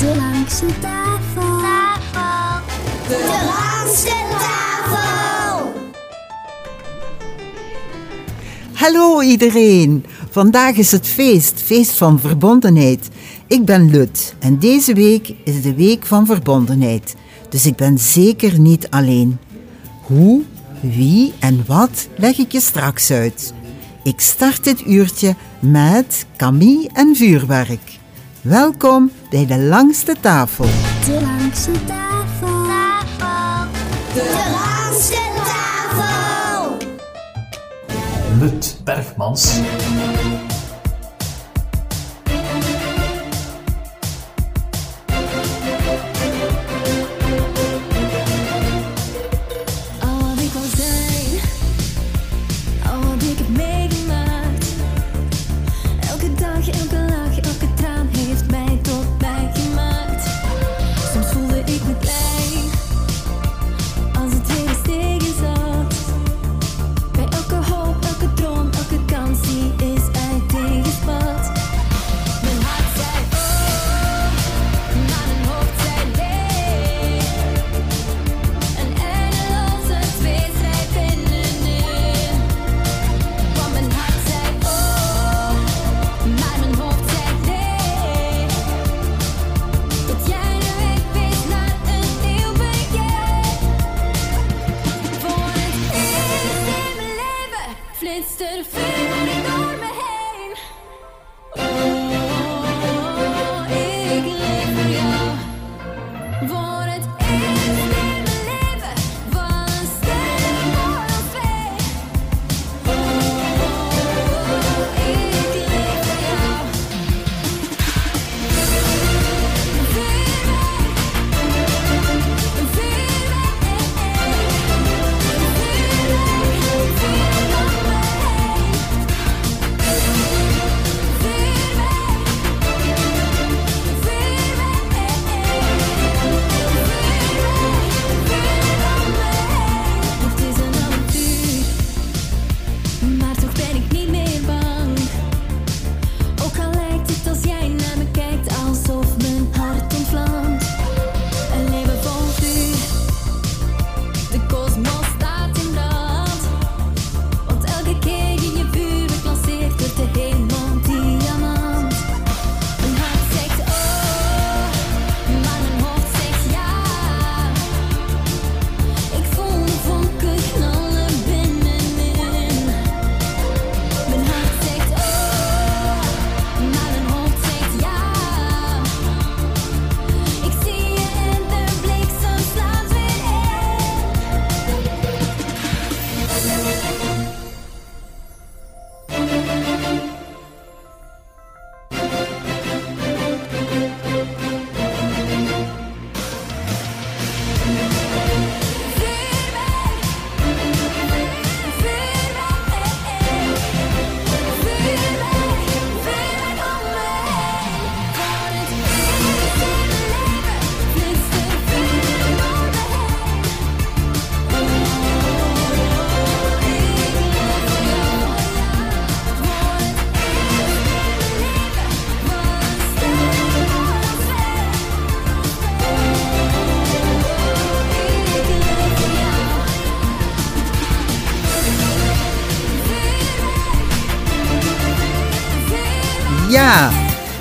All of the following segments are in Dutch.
De langste tafel. De langste tafel. Hallo iedereen! Vandaag is het feest, feest van verbondenheid. Ik ben Lut en deze week is de week van verbondenheid. Dus ik ben zeker niet alleen. Hoe, wie en wat leg ik je straks uit. Ik start dit uurtje met Camille en vuurwerk. Welkom bij de langste tafel. De langste tafel. Tafel. De langste tafel. Lut Bergmans.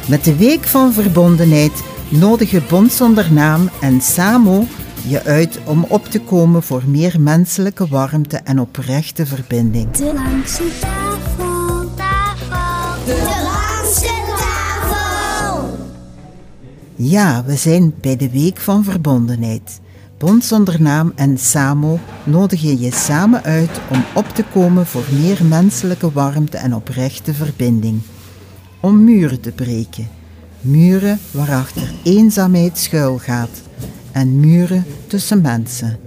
Met de Week van Verbondenheid nodigen Bond zonder naam en Samo je uit om op te komen voor meer menselijke warmte en oprechte verbinding. De langste tafel. Tafel. De langste tafel. Ja, we zijn bij de Week van Verbondenheid. Bond zonder naam en Samo nodigen je samen uit om op te komen voor meer menselijke warmte en oprechte verbinding. Om muren te breken. Muren waarachter eenzaamheid schuilgaat. En muren tussen mensen.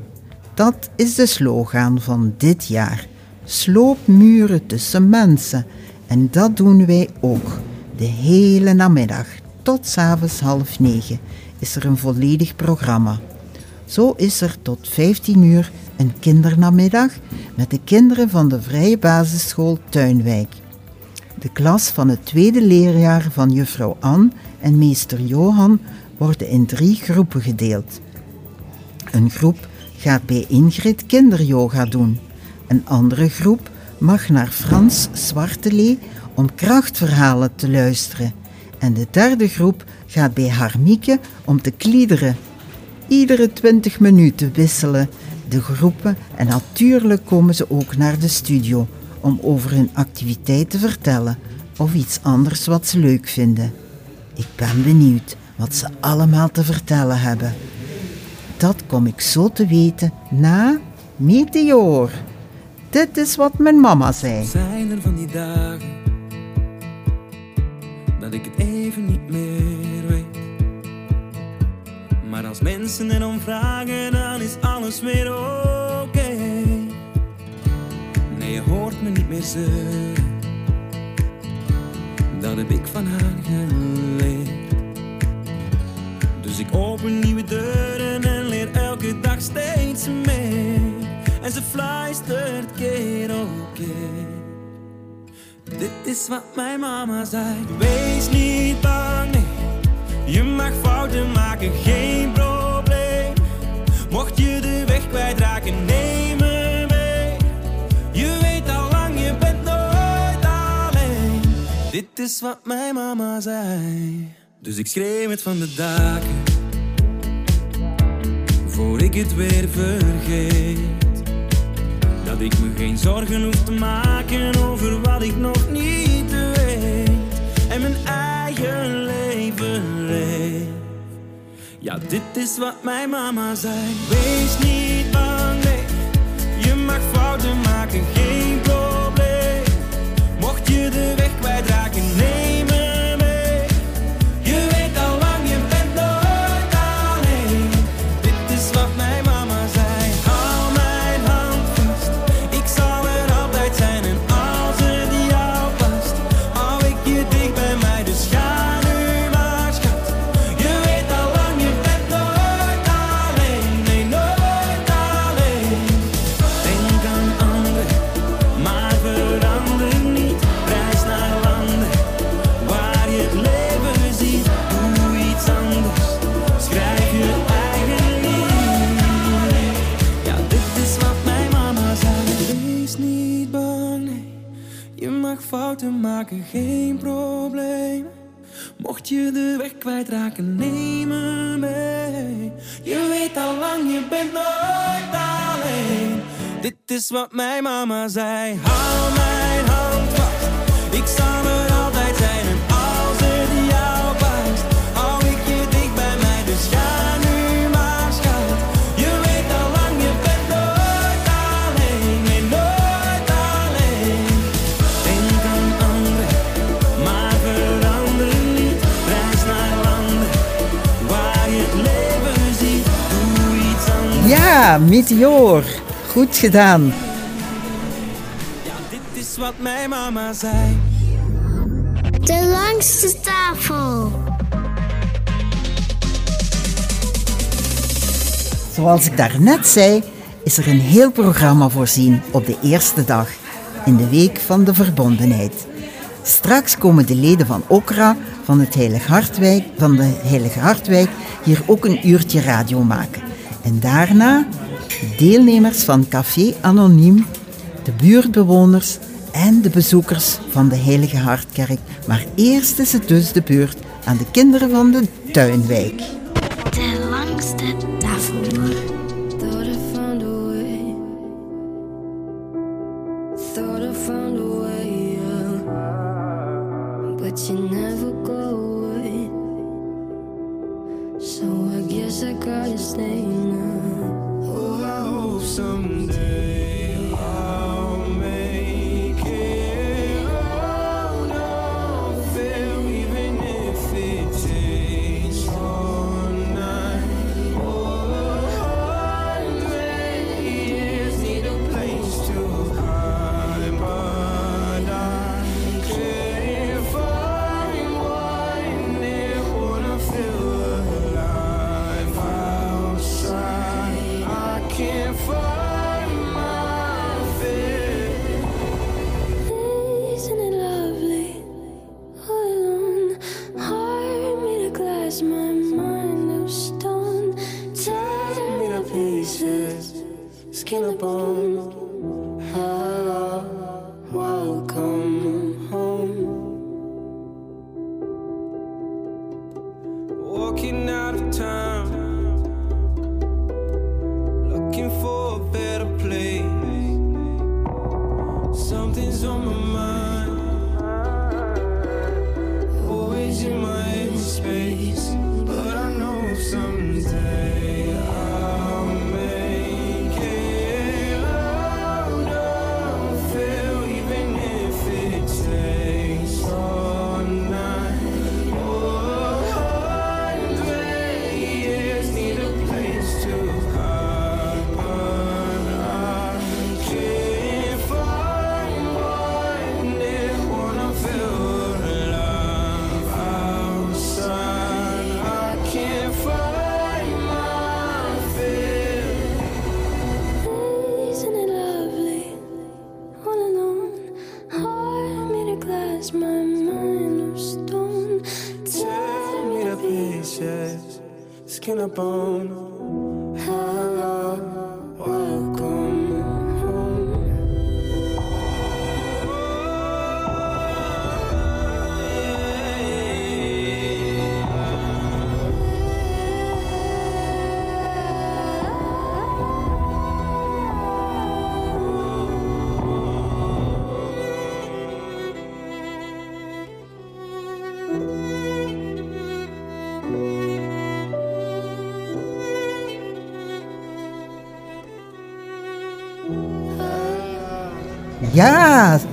Dat is de slogan van dit jaar. Sloop muren tussen mensen. En dat doen wij ook. De hele namiddag tot s'avonds half negen is er een volledig programma. Zo is er tot 15 uur een kindernamiddag met de kinderen van de Vrije Basisschool Tuinwijk. De klas van het tweede leerjaar van juffrouw Ann en meester Johan worden in drie groepen gedeeld. Een groep gaat bij Ingrid kinderyoga doen. Een andere groep mag naar Frans Zwartelee om krachtverhalen te luisteren. En de derde groep gaat bij Harmieke om te kliederen. Iedere 20 minuten wisselen de groepen en natuurlijk komen ze ook naar de studio om over hun activiteit te vertellen of iets anders wat ze leuk vinden. Ik ben benieuwd wat ze allemaal te vertellen hebben. Dat kom ik zo te weten na Meteor. Dit is wat mijn mama zei. Zijn er van die dagen dat ik het even niet meer weet. Maar als mensen erom vragen, dan is alles weer oké. Nee, me niet meer. Dat heb ik van haar geleerd. Dus ik open nieuwe deuren en leer elke dag steeds meer. En ze fluistert keer op keer. Dit is wat mijn mama zei. Wees niet bang, nee. Je mag fouten maken, geen probleem. Mocht je de weg kwijtraken, neem Dit is wat mijn mama zei. Dus ik schreeuw het van de daken. Voor ik het weer vergeet. Dat ik me geen zorgen hoef te maken over wat ik nog niet weet. En mijn eigen leven leef. Ja, dit is wat mijn mama zei. Wees niet bang, nee. Je mag fouten maken, geen probleem. Je de weg kwijtraken, neem geen probleem. Mocht je de weg kwijtraken, neem me mee. Je weet al lang, je bent nooit alleen. Dit is wat mijn mama zei. Hou mijn hand vast. Ik zal er altijd zijn. En als het jou past, hou ik je dicht bij mij. Dus ga Ja, Meteor. Goed gedaan. Ja, dit is wat mijn mama zei. De langste tafel. Zoals ik daarnet zei, is er een heel programma voorzien op de eerste dag in de Week van de Verbondenheid. Straks komen de leden van Okra van, het Heilig Hartwijk, van de Heilige Hartwijk hier ook een uurtje radio maken. En daarna deelnemers van Café Anoniem, de buurtbewoners en de bezoekers van de Heilige Hartkerk. Maar eerst is het dus de beurt aan de kinderen van de Tuinwijk. De langste tafel. Thought I found a way. Thought I of my mind of stone. Tear me to pieces, skin and bone.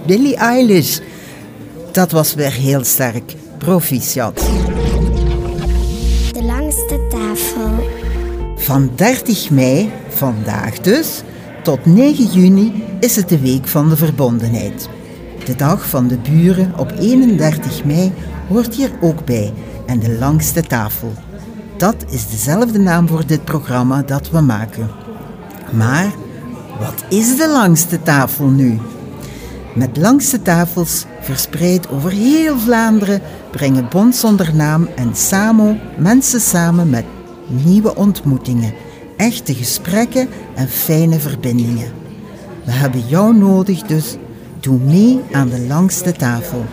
Billie Eilish. Dat was weer heel sterk. Proficiat. De langste tafel. Van 30 mei, vandaag dus, tot 9 juni is het de Week van de Verbondenheid. De Dag van de Buren op 31 mei hoort hier ook bij en de langste tafel. Dat is dezelfde naam voor dit programma dat we maken. Maar wat is de langste tafel nu? Met langste tafels, verspreid over heel Vlaanderen, brengen Bond zonder naam en Samo mensen samen met nieuwe ontmoetingen, echte gesprekken en fijne verbindingen. We hebben jou nodig, dus doe mee aan de langste tafel.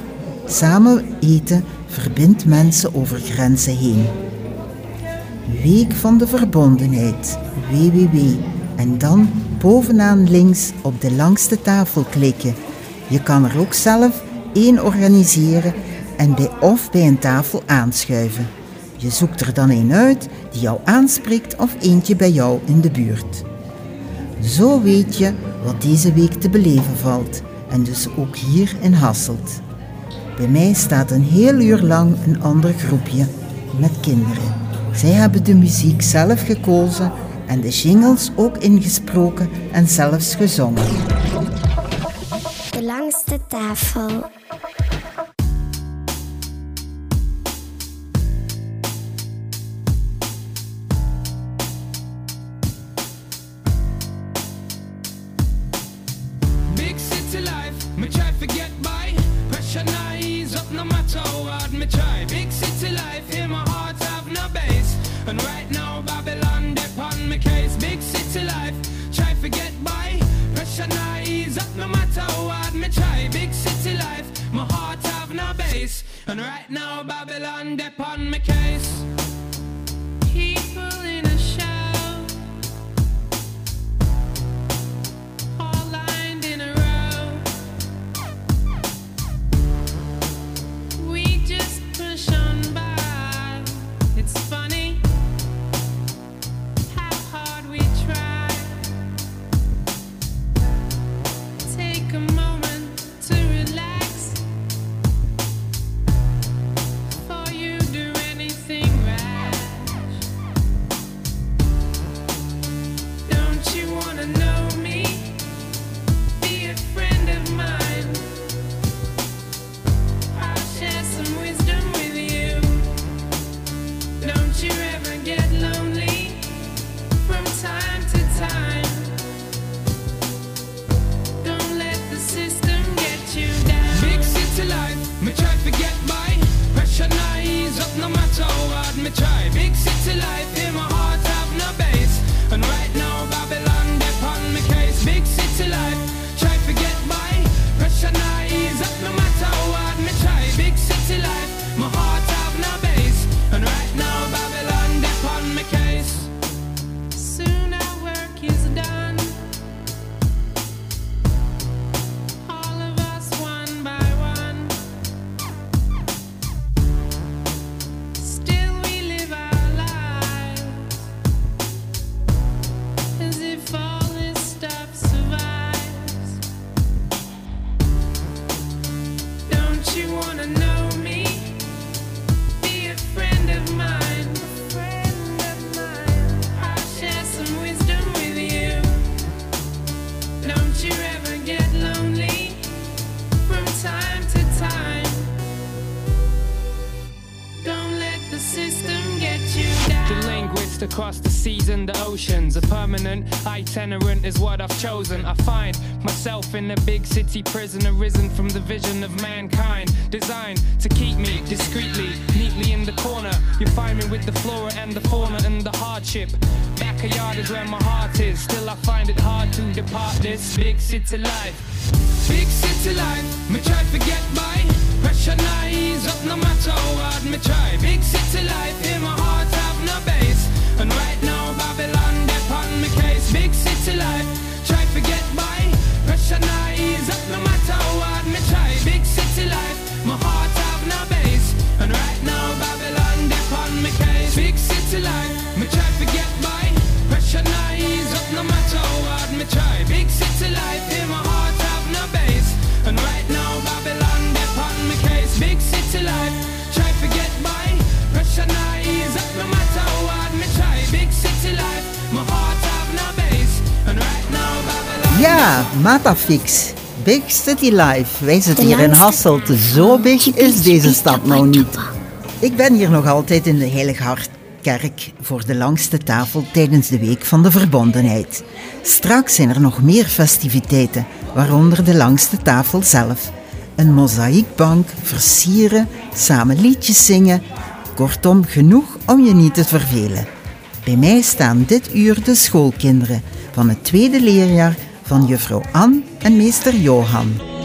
Samen eten verbindt mensen over grenzen heen. Week van de Verbondenheid, www. En dan bovenaan links op de langste tafel klikken. Je kan er ook zelf één organiseren en bij, of bij een tafel aanschuiven. Je zoekt er dan een uit die jou aanspreekt of eentje bij jou in de buurt. Zo weet je wat deze week te beleven valt en dus ook hier in Hasselt. Bij mij staat een heel uur lang een ander groepje met kinderen. Zij hebben de muziek zelf gekozen en de jingles ook ingesproken en zelfs gezongen. De langste tafel. Myself in a big city prison, arisen from the vision of mankind, designed to keep me discreetly, neatly in the corner. You find me with the flora and the fauna and the hardship. Backyard is where my heart is. Still, I find it hard to depart this big city life. Big city life, me try to get by. Pressure ease up no matter how hard me try. Big city life, in Ja, Matafix. Big City Life. Wij zitten hier in Hasselt. Zo big is deze stad nou niet. Ik ben hier nog altijd in de Heilig Hartkerk voor de langste tafel tijdens de Week van de Verbondenheid. Straks zijn er nog meer festiviteiten, waaronder de langste tafel zelf. Een mozaïekbank, versieren, samen liedjes zingen. Kortom, genoeg om je niet te vervelen. Bij mij staan dit uur de schoolkinderen van het tweede leerjaar van juffrouw Ann en meester Johan.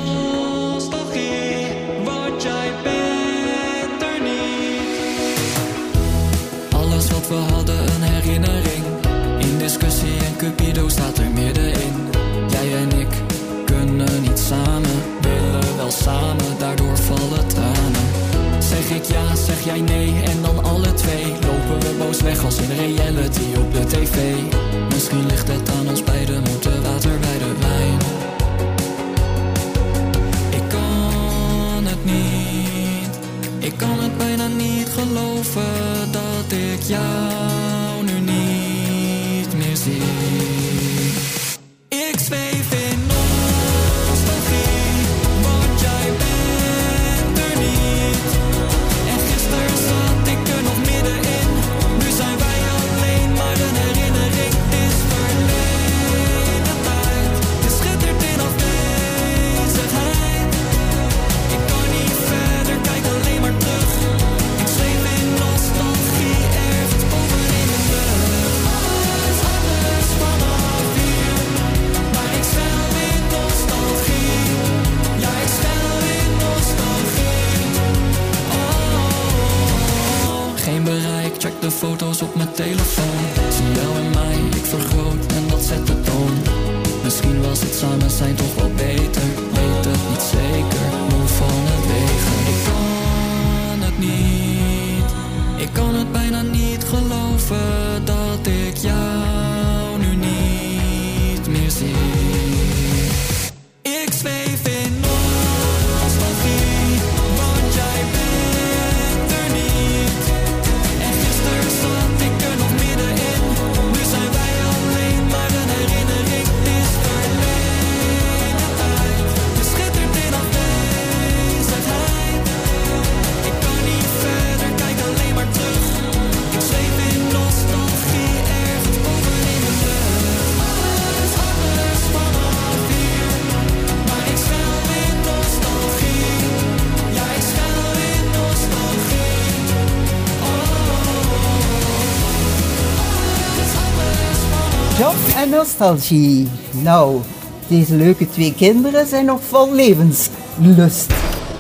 Nostalgie. Nou, deze leuke twee kinderen zijn nog vol levenslust.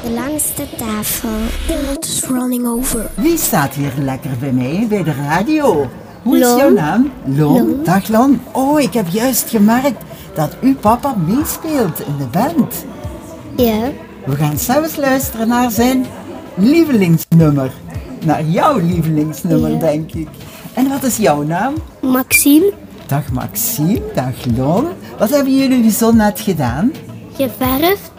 De langste tafel. It's running over. Wie staat hier lekker bij mij bij de radio? Hoe is Lon. jouw naam? Lon. Lon. Dag Lon. Oh, ik heb juist gemerkt dat uw papa meespeelt in de band. Ja. We gaan zelfs luisteren naar zijn lievelingsnummer. Naar jouw lievelingsnummer, Ja. denk ik. En wat is jouw naam? Maxime. Dag Maxime, dag Lon. Wat hebben jullie zo net gedaan? Geverfd.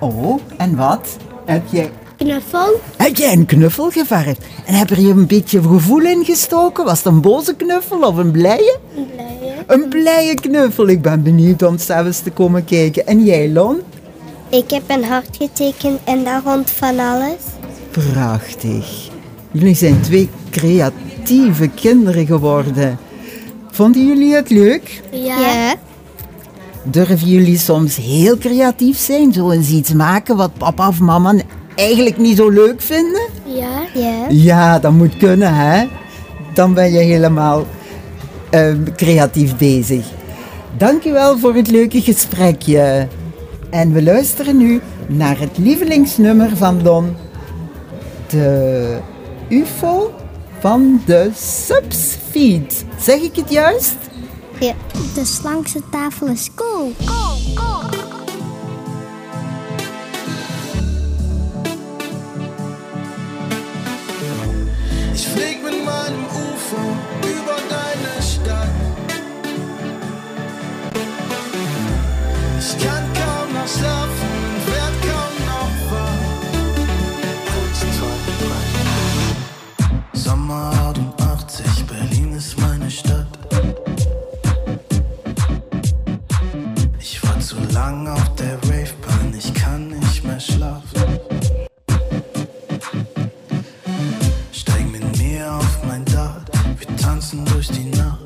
Oh, en wat? Heb jij, Knuffel. heb jij een knuffel geverfd? En heb er je een beetje gevoel in gestoken? Was het een boze knuffel of een blije? Blije. Een blije knuffel. Ik ben benieuwd om zelfs te komen kijken. En jij, Lon? Ik heb een hart getekend en daar rond van alles. Prachtig. Jullie zijn twee creatieve kinderen geworden. Vonden jullie het leuk? Ja. Durven jullie soms heel creatief zijn? Zo eens iets maken wat papa of mama eigenlijk niet zo leuk vinden? Ja. Ja. Ja, dat moet kunnen, hè? Dan ben je helemaal ehm, creatief bezig. Dankjewel voor het leuke gesprekje. En we luisteren nu naar het lievelingsnummer van Lon. De UFO van de Subsfeed. Zeg ik het juist? ja. De slangste tafel is cool. Ich flieg mit meinem UFO über deine Stadt. Ich kann kaum noch schlafen lang auf der Ravebahn, ich kann nicht mehr schlafen. Steig mit mir auf mein Dach, wir tanzen durch die Nacht.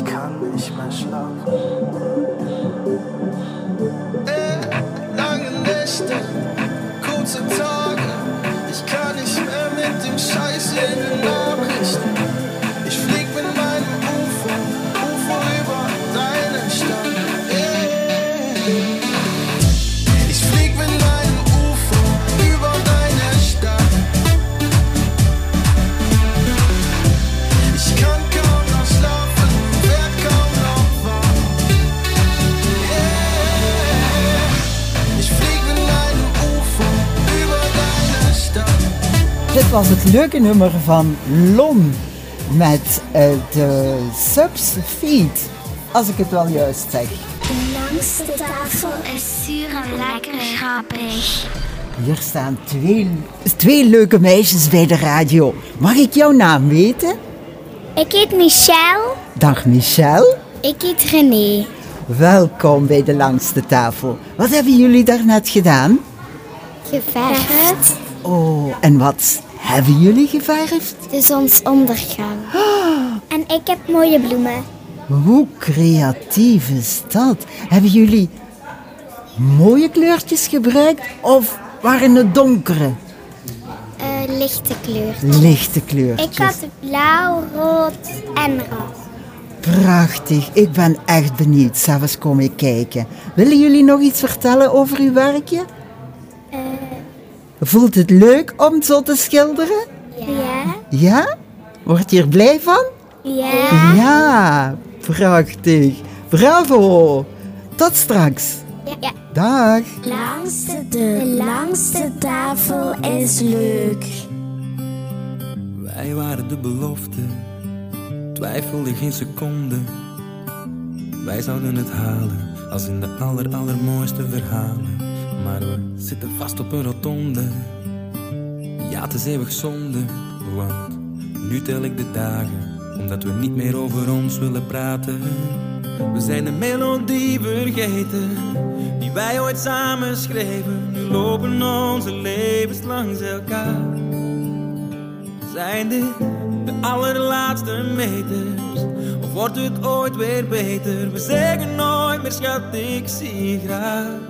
Ich kann nicht mehr schlafen. Äh, lange Nächte, kurze Tage. Ich kann nicht mehr mit dem Scheiß in den Nachrichten. Was het leuke nummer van Lon met eh, de Subsfeed. Als ik het wel juist zeg. Langste tafel is zuur en lekker grappig. Hier staan twee, twee leuke meisjes bij de radio. Mag ik jouw naam weten? Ik heet Michel. Dag Michel. Ik heet René. Welkom bij de langste tafel. Wat hebben jullie daarnet gedaan? Geverfd. Oh, en wat hebben jullie geverfd? De zonsondergang. En ik heb mooie bloemen. Hoe creatief is dat? Hebben jullie mooie kleurtjes gebruikt of waren het donkere, Eh, lichte kleur. lichte kleurtjes? Ik had blauw, rood en rood. Prachtig, ik ben echt benieuwd. S'avonds kom ik kijken. Willen jullie nog iets vertellen over uw werkje? Voelt het leuk om zo te schilderen? Ja. Ja? Word je er blij van? Ja. Ja, prachtig. Bravo. Tot straks. Ja. Dag. Langste de langste tafel is leuk. Wij waren de belofte, twijfelde geen seconde. Wij zouden het halen, als in de aller allermooiste verhalen. Maar we zitten vast op een rotonde. Ja, het is eeuwig zonde, want nu tel ik de dagen, omdat we niet meer over ons willen praten. We zijn de melodie vergeten, die wij ooit samen schreven. Nu lopen onze levens langs elkaar. Zijn dit de allerlaatste meters? Of wordt het ooit weer beter? We zeggen nooit meer, schat, ik zie graag.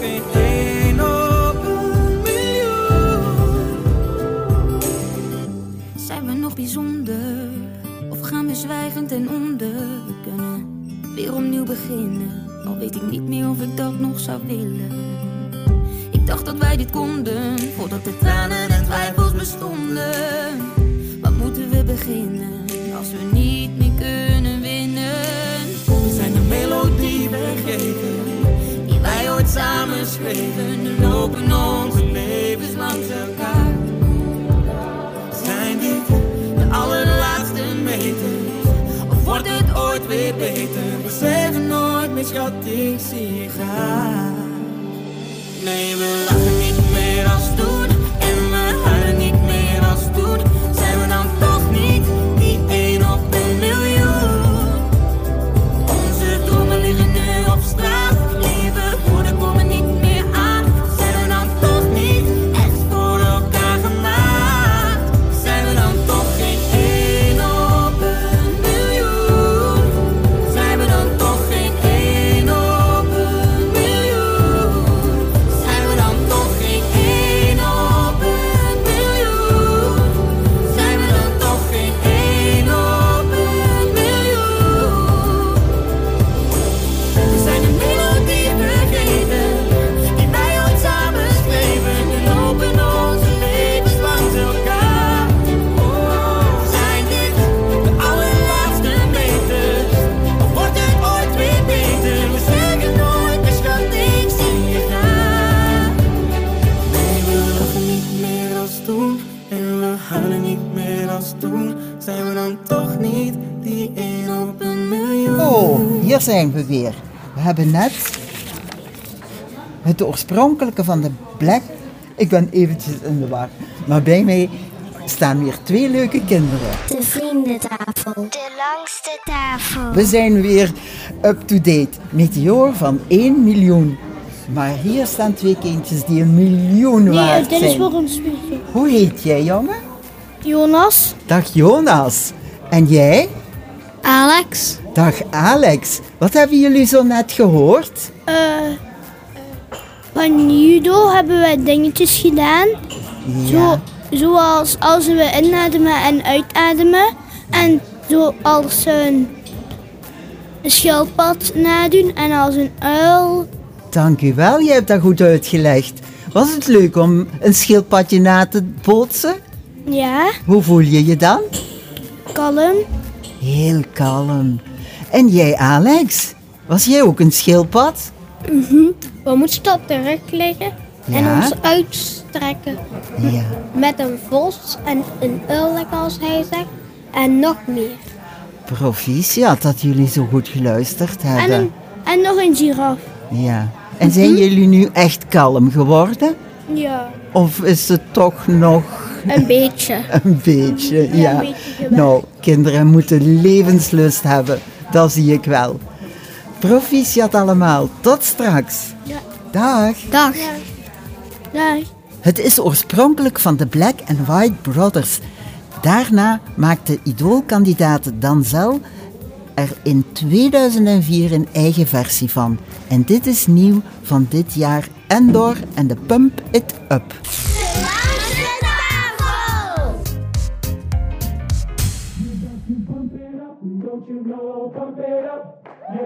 zwijgend ten onder? We kunnen weer opnieuw beginnen. Al weet ik niet meer of ik dat nog zou willen. Ik dacht dat wij dit konden, voordat de tranen en twijfels bestonden. Waar moeten we beginnen, als we niet meer kunnen winnen? We zijn de melodie vergeten, Die wij ooit samen schreven, nu lopen onze levens langs elkaar. Weer beter? We zeggen nooit meer, schat, ik zie je graag. Nee, we lachen hier zijn we weer. We hebben net het oorspronkelijke van de Black. Ik ben eventjes in de war. Maar bij mij staan weer twee leuke kinderen. De vriendentafel. De langste tafel. We zijn weer up-to-date. Meteor van 1 miljoen. Maar hier staan twee kindjes die een miljoen waard dit is zijn. voor een spiegel. Hoe heet jij, jongen? Jonas, Dag Jonas. En jij? Alex, Dag Alex. Wat hebben jullie zo net gehoord? eh, van judo hebben wij dingetjes gedaan. Zo, zoals als we inademen en uitademen. En zoals een schildpad nadoen en als een uil. Dank u wel, je hebt dat goed uitgelegd. Was het leuk om een schildpadje na te bootsen? Ja, Hoe voel je je dan? kalm. Heel kalm. En jij, Alex? Was jij ook een schildpad? We moeten op de rug liggen en ons uitstrekken. Ja. Met een vos en een uil, als hij zegt. En nog meer. Proficiat dat jullie zo goed geluisterd En, hebben. een, en nog een giraf. Ja. En zijn jullie nu echt kalm geworden? Ja, Of is het toch nog een beetje. een beetje? Ja. een beetje gewend. nou, kinderen moeten levenslust hebben. Dat zie ik wel. Proficiat allemaal. Tot straks. Ja. Dag. Dag. Dag. Het is oorspronkelijk van de Black and White Brothers. Daarna maakte idoolkandidaat Danzel er in 2004 een eigen versie van. En dit is nieuw van dit jaar Endor en de Pump It Up.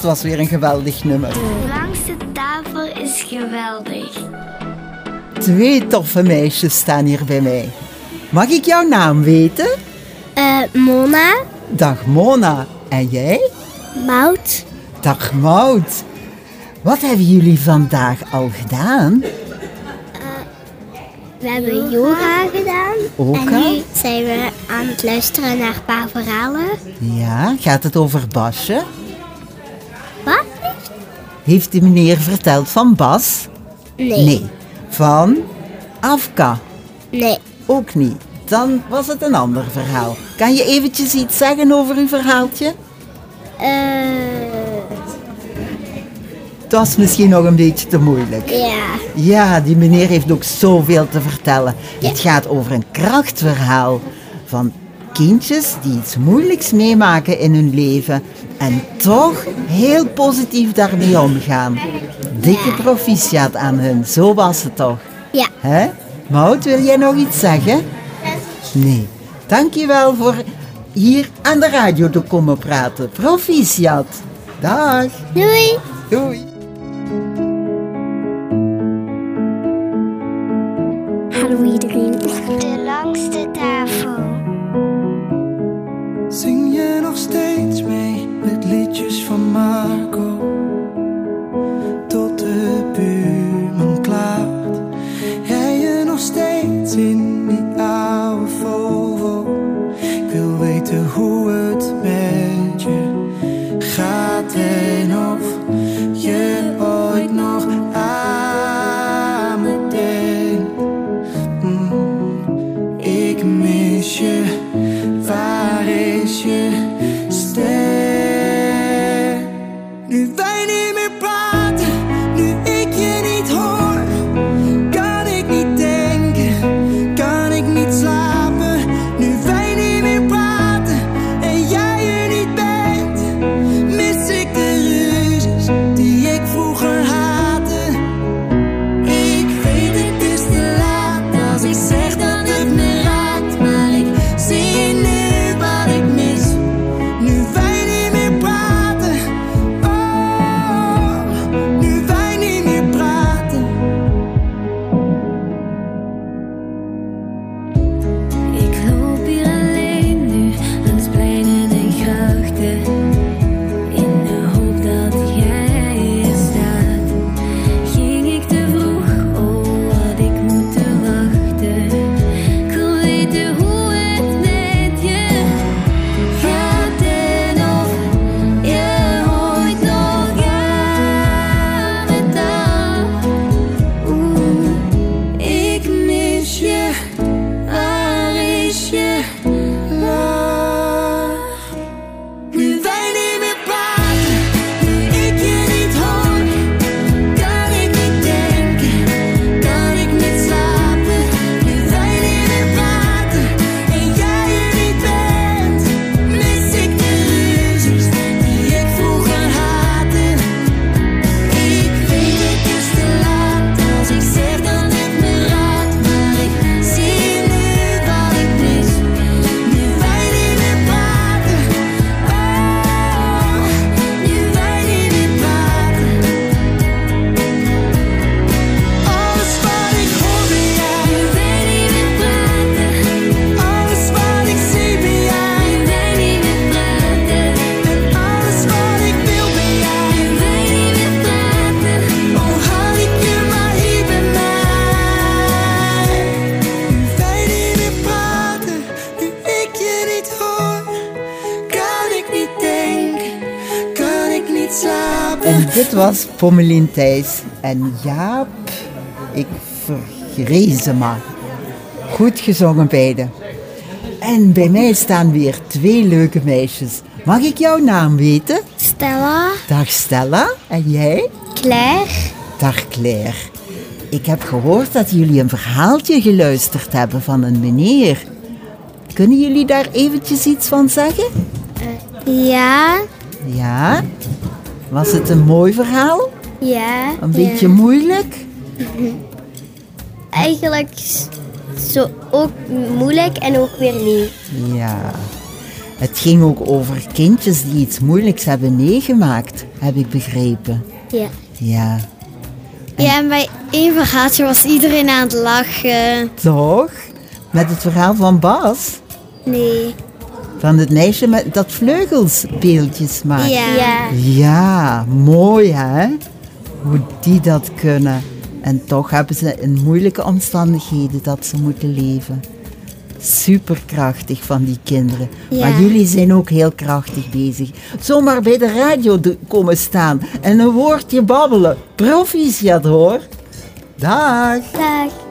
Dat was weer een geweldig nummer. Langs de tafel is geweldig. Twee toffe meisjes staan hier bij mij. Mag ik jouw naam weten? Eh, Mona, Dag Mona. En jij? Mout, Dag Maud. Wat hebben jullie vandaag al gedaan? we hebben yoga gedaan. Ook en nu zijn we aan het luisteren naar een paar verhalen. Ja, gaat het over Basje? Heeft de meneer verteld van Bas? Nee. Van Afka? Nee. Ook niet. Dan was het een ander verhaal. Kan je eventjes iets zeggen over uw verhaaltje? Eh, Het was misschien nog een beetje te moeilijk. ja. Ja, die meneer heeft ook zoveel te vertellen. Het gaat over een krachtverhaal van kindjes die iets moeilijks meemaken in hun leven en toch heel positief daarmee omgaan. Dikke proficiat aan hun, zo was het toch? Ja. Hè? Maud, wil jij nog iets zeggen? Nee. Dankjewel voor hier aan de radio te komen praten. Proficiat. Dag. Doei. Doei. Hallo iedereen. my was Pommelien Thijs. En Jaap, ik vergrezen maar. Goed gezongen beiden. En bij mij staan weer twee leuke meisjes. Mag ik jouw naam weten? Stella, Dag Stella. En jij? Claire. Dag Claire. Ik heb gehoord dat jullie een verhaaltje geluisterd hebben van een meneer. Kunnen jullie daar eventjes iets van zeggen? Ja, Ja? Was het een mooi verhaal? ja. Een beetje moeilijk? Eigenlijk zo ook moeilijk en ook weer niet. Ja. Het ging ook over kindjes die iets moeilijks hebben meegemaakt, heb ik begrepen. Ja. Ja. Ja, en bij één verhaaltje was iedereen aan het lachen. Toch? Met het verhaal van Bas? Nee. Van het meisje met dat vleugelspeeltjes maakt. Ja. Ja, mooi hè? Hoe die dat kunnen. En toch hebben ze in moeilijke omstandigheden dat ze moeten leven. Superkrachtig van die kinderen. Ja. Maar jullie zijn ook heel krachtig bezig. Zomaar bij de radio komen staan en een woordje babbelen. Proficiat hoor. Dag. Dag.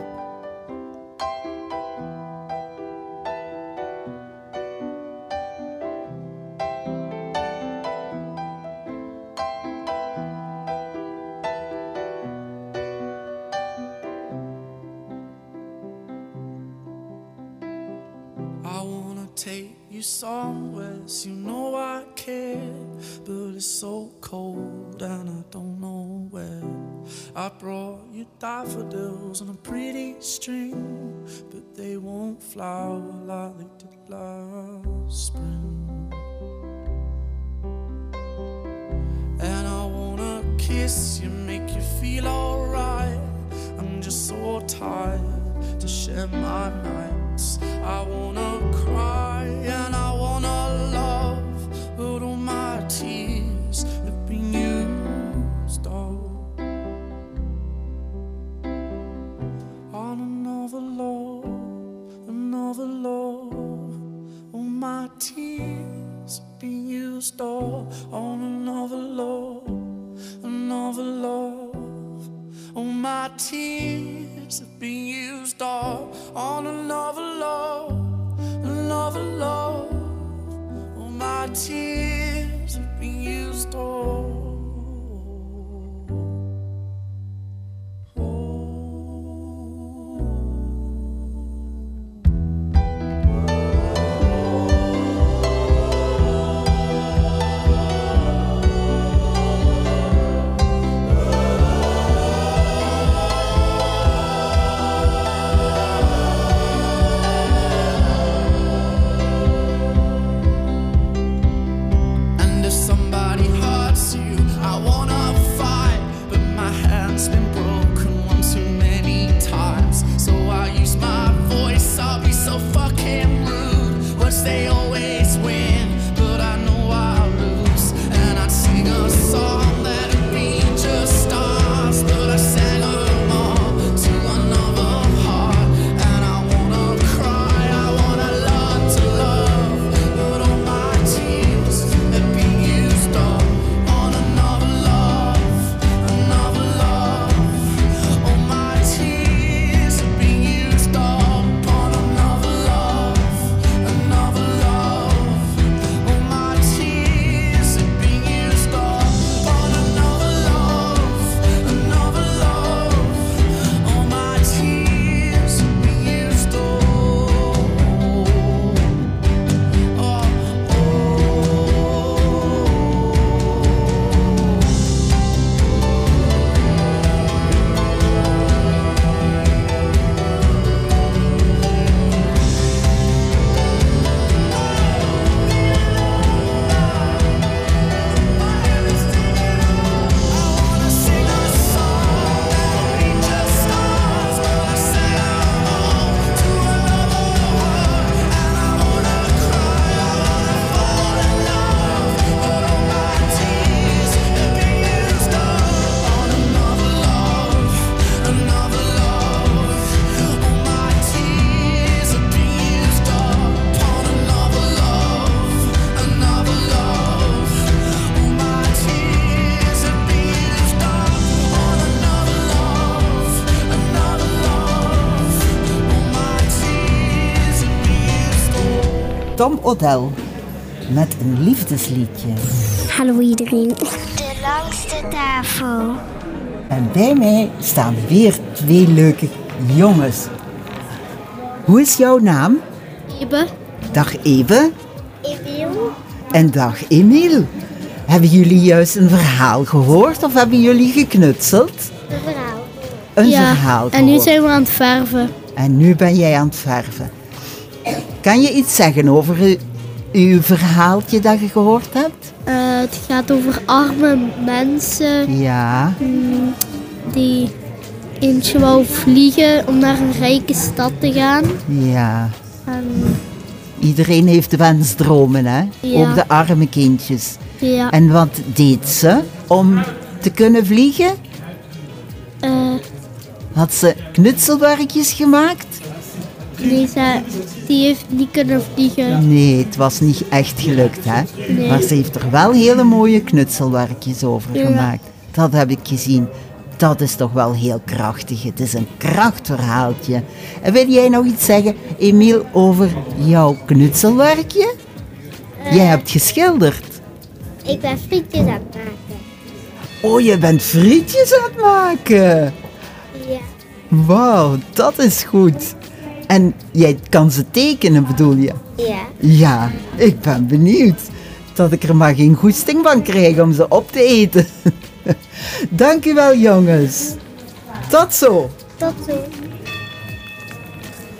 Tom Odell met een liefdesliedje. Hallo iedereen. De langste tafel. En bij mij staan weer twee leuke jongens. Hoe is jouw naam? Ibe. Dag Ebe Emiel. en dag Emiel. Hebben jullie juist een verhaal gehoord of hebben jullie geknutseld? Een verhaal. Een ja. verhaal En nu zijn we aan het verven. En nu ben jij aan het verven. Kan je iets zeggen over uw verhaaltje dat je gehoord hebt? Eh, het gaat over arme mensen Ja, die eentje wou vliegen om naar een rijke stad te gaan. ja. En, Iedereen heeft wensdromen, hè? Ja. Ook de arme kindjes. ja, En wat deed ze om te kunnen vliegen? eh, Had ze knutselwerkjes gemaakt? Nee, ze, die heeft niet kunnen vliegen. Nee, het was niet echt gelukt, hè? Nee. Maar ze heeft er wel hele mooie knutselwerkjes over Ja. gemaakt. Dat heb ik gezien. Dat is toch wel heel krachtig. Het is een krachtverhaaltje. En wil jij nog iets zeggen, Emiel, over jouw knutselwerkje? jij hebt geschilderd. Ik ben frietjes aan het maken. Oh, je bent frietjes aan het maken. Ja. Wauw, dat is goed. En jij kan ze tekenen, bedoel je? Ja. Ja, ik ben benieuwd. Dat ik er maar geen goesting van krijg om ze op te eten. Dank u wel, jongens. Tot zo. Tot zo.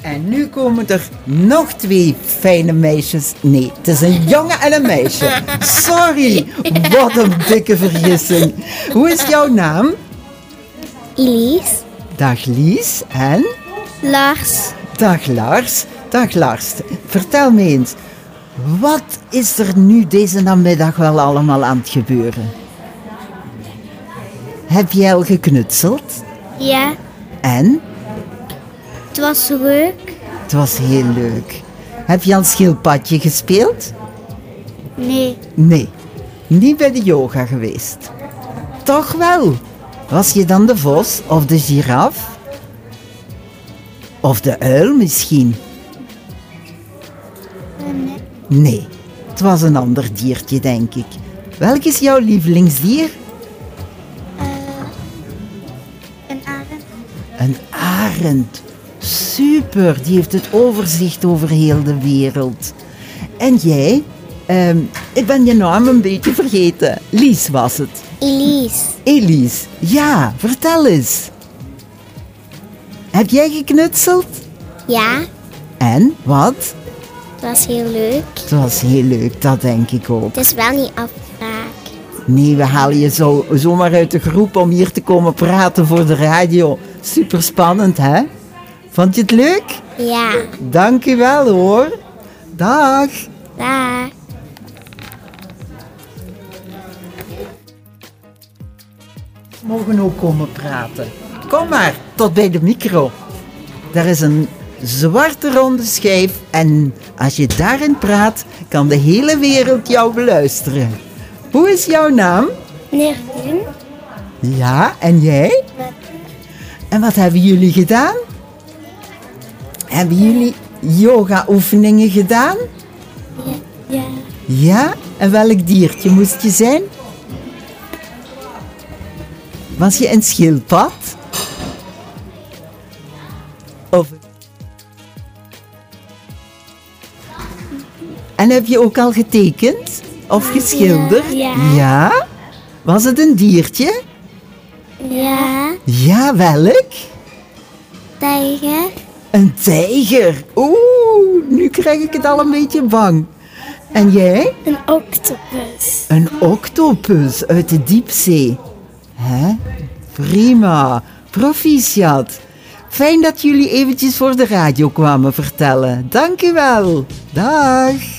En nu komen er nog twee fijne meisjes. Nee, het is een jongen en een meisje. Sorry, wat een dikke vergissing. Hoe is jouw naam? Elise. Dag Lies en... Lars, Dag Lars. Dag Lars. Vertel me eens, wat is er nu deze namiddag wel allemaal aan het gebeuren? Heb jij al geknutseld? Ja. En? Het was leuk. Het was heel leuk. Heb je al schildpadje gespeeld? Nee. Nee, niet bij de yoga geweest. Toch wel. Was je dan de vos of de giraf? Of de uil misschien? Nee, het was een ander diertje, denk ik. Welk is jouw lievelingsdier? Een arend. Een arend. Super, die heeft het overzicht over heel de wereld. En jij? Ehm, ik ben je naam een beetje vergeten. Lies was het. Elise. Elise, ja, vertel eens. Heb jij geknutseld? Ja. En, wat? Het was heel leuk. Het was heel leuk, dat denk ik ook. Het is wel niet afgeraakt. Nee, we halen je zo, zomaar uit de groep om hier te komen praten voor de radio. Super spannend, hè? Vond je het leuk? Ja. Dank u wel, hoor. Dag. Daar. mogen ook komen praten. Kom maar, tot bij de micro. Daar is een zwarte ronde schijf en als je daarin praat, kan de hele wereld jou beluisteren. Hoe is jouw naam? Nervin. Ja, en jij? En wat hebben jullie gedaan? Hebben jullie yoga-oefeningen gedaan? Ja. Ja, en welk diertje moest je zijn? Was je een schildpad? En heb je ook al getekend? Of geschilderd? Ja. Ja? Was het een diertje? Ja. Ja, welk? Tijger. Een tijger. Oeh, nu krijg ik het al een beetje bang. En jij? Een octopus. Een octopus uit de diepzee. Hè? Prima. Proficiat. Fijn dat jullie eventjes voor de radio kwamen vertellen. Dank u wel. Dag.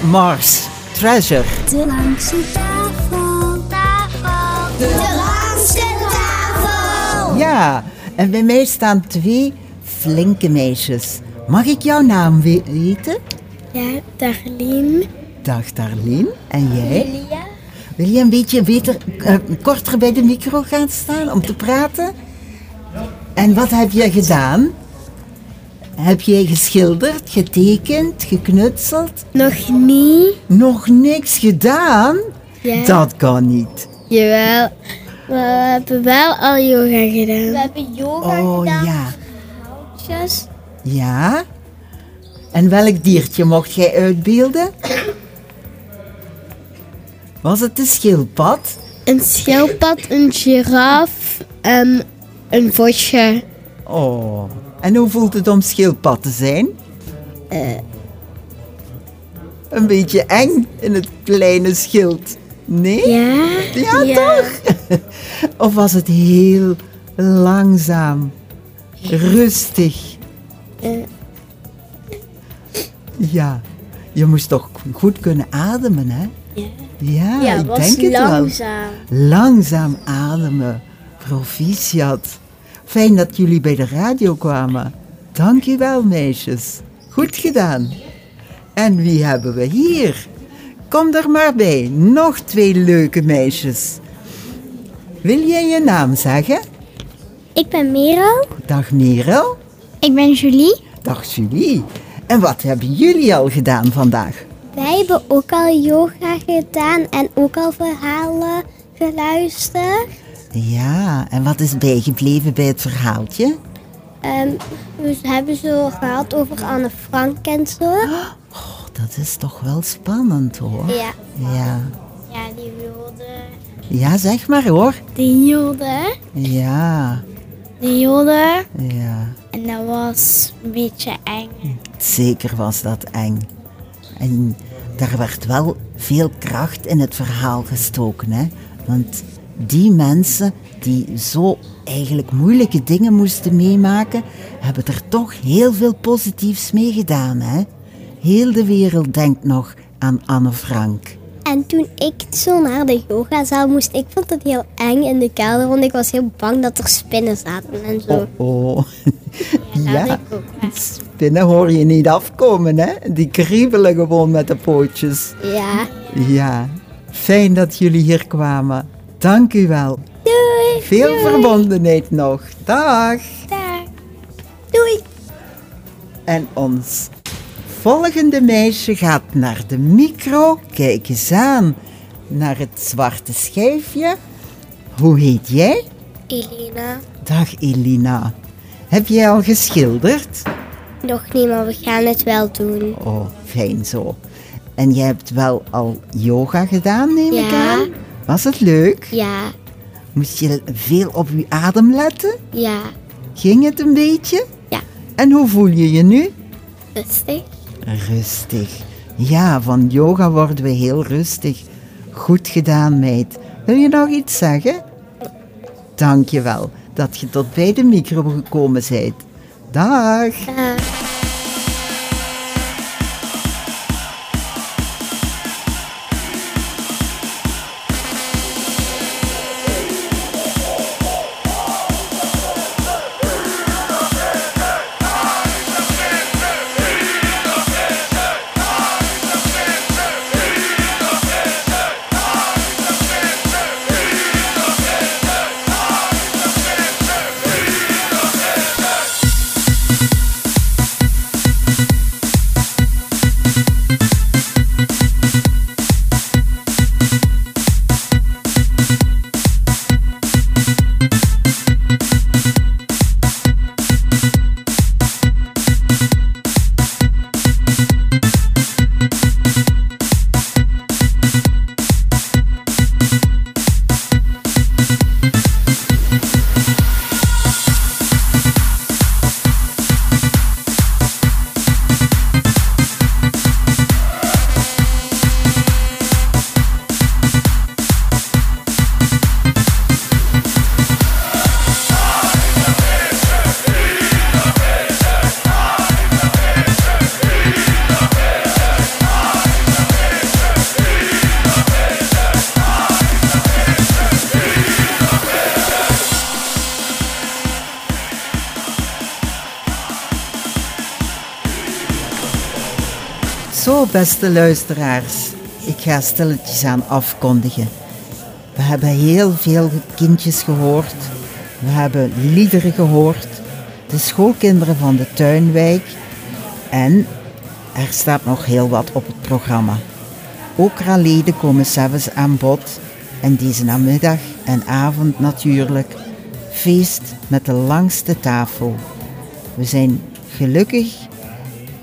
Bruno Mars, Treasure. De langste tafel. Tafel. De langste tafel. Ja, en bij mij staan twee flinke meisjes. Mag ik jouw naam we- weten? Ja, Darlene. Dag Darlene. En jij? Lia. Wil je een beetje beter, eh, korter bij de micro gaan staan om te praten? En wat heb je gedaan? Heb jij geschilderd, getekend, geknutseld? Nog niet. Nog niks gedaan? Ja. Dat kan niet. Jawel. We hebben wel al yoga gedaan. We hebben yoga Oh ja. Yes. Ja? En welk diertje mocht jij uitbeelden? Was het de schildpad? Een schildpad, een giraf en een vosje. Oh. En hoe voelt het om schildpad te zijn? Een beetje eng in het kleine schild. Nee? Ja? Ja, toch? Of was het heel langzaam, rustig? Ja, je moest toch goed kunnen ademen, hè? Ja. Ja, Ja, ik denk het wel. langzaam. Langzaam ademen. Proficiat. Fijn dat jullie bij de radio kwamen. Dank je wel, meisjes. Goed gedaan. En wie hebben we hier? Kom er maar bij. Nog twee leuke meisjes. Wil jij je naam zeggen? Ik ben Merel. Dag Merel. Ik ben Julie. Dag Julie. En wat hebben jullie al gedaan vandaag? Wij hebben ook al yoga gedaan en ook al verhalen geluisterd. Ja, en wat is bijgebleven bij het verhaaltje? Ehm, we hebben zo gehad over Anne Frank en zo. Oh, dat is toch wel spannend hoor. Ja. Ja, Ja, die wilde. ja zeg maar hoor. Die wilde. Ja, Die wilde. ja. En dat was een beetje eng. Zeker was dat eng. En daar werd wel veel kracht in het verhaal gestoken, hè? Want die mensen die zo eigenlijk moeilijke dingen moesten meemaken, hebben er toch heel veel positiefs mee gedaan, hè? Heel de wereld denkt nog aan Anne Frank. En toen ik zo naar de yogazaal moest, ik vond het heel eng in de kelder, want ik was heel bang dat er spinnen zaten en zo. Oh, oh. Ja. Spinnen hoor je niet afkomen, hè? Die kriebelen gewoon met de pootjes. Ja. Ja, fijn dat jullie hier kwamen. Dank u wel. Doei. Veel verbondenheid nog. Dag. Dag. Doei. En ons volgende meisje gaat naar de micro. Kijk eens aan. Naar het zwarte schijfje. Hoe heet jij? Elina. Dag Elina. Heb jij al geschilderd? Nog niet, maar we gaan het wel doen. Oh, fijn zo. En jij hebt wel al yoga gedaan, neem ik Ja. aan? Was het leuk? Ja. Moest je veel op je adem letten? Ja. Ging het een beetje? Ja. En hoe voel je je nu? Rustig. Rustig. Ja, van yoga worden we heel rustig. Goed gedaan, meid. Wil je nog iets zeggen? Dank je wel dat je tot bij de micro gekomen bent. Dag. Dag. Beste luisteraars, ik ga stilletjes aan afkondigen. We hebben heel veel kindjes gehoord. We hebben liederen gehoord. De schoolkinderen van de tuinwijk. En er staat nog heel wat op het programma. Ook raleden komen zelfs aan bod. En deze namiddag en avond natuurlijk feest met de langste tafel. We zijn gelukkig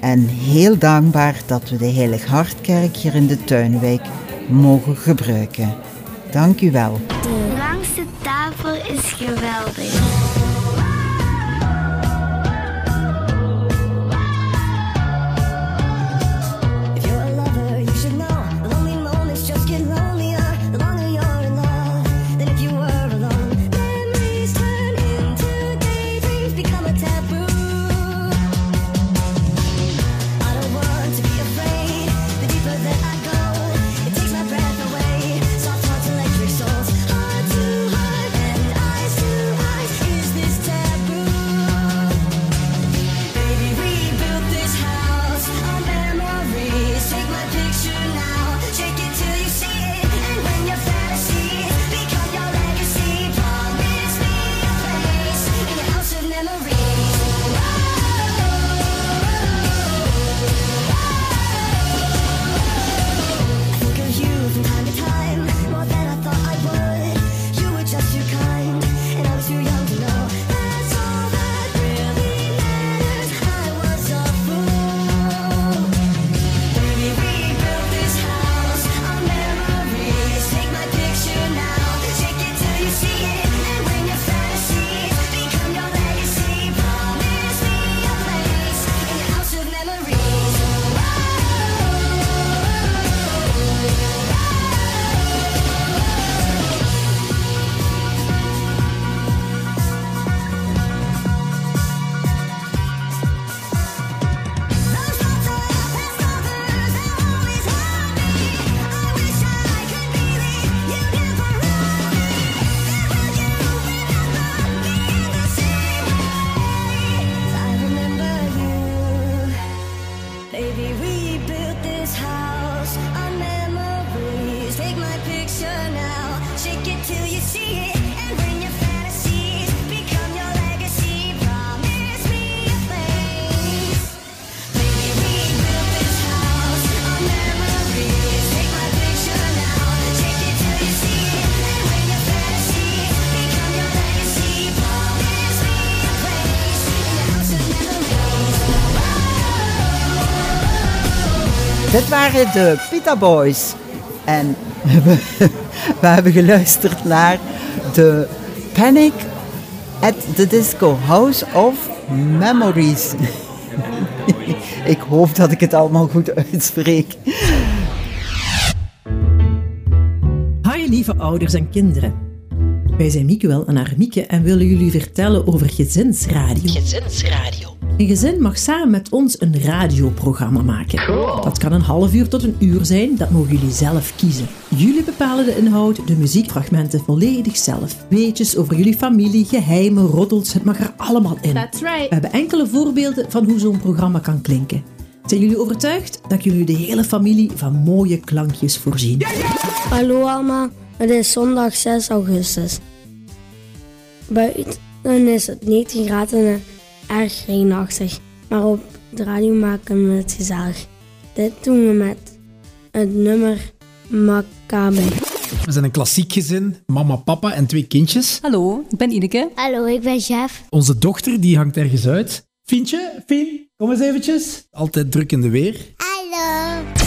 en heel dankbaar dat we de Heilig Hartkerk hier in de Tuinwijk mogen gebruiken. Dank u wel. De langste tafel is geweldig. Dit waren de Pita Boys. En we, we hebben geluisterd naar de Panic at the Disco House of Memories. ik hoop dat ik het allemaal goed uitspreek. Hi lieve ouders en kinderen. Wij zijn Mieke en haar Mieke en willen jullie vertellen over Gezinsradio. Gezinsradio. Een gezin mag samen met ons een radioprogramma maken. Dat kan een half uur tot een uur zijn, dat mogen jullie zelf kiezen. Jullie bepalen de inhoud, de muziekfragmenten volledig zelf. Weetjes over jullie familie, geheimen, roddels, het mag er allemaal in. That's right. We hebben enkele voorbeelden van hoe zo'n programma kan klinken. Zijn jullie overtuigd dat jullie de hele familie van mooie klankjes voorzien? Hallo allemaal, het is zondag 6 augustus. Buiten is het 19 graden en erg regenachtig, maar op de radio maken we het gezellig. Dit doen we met het nummer Maccabi. We zijn een klassiek gezin, mama, papa en twee kindjes. Hallo, ik ben Ineke. Hallo, ik ben Jeff. Onze dochter die hangt ergens uit. Fientje, Fien, kom eens eventjes. Altijd druk in de weer. Hallo.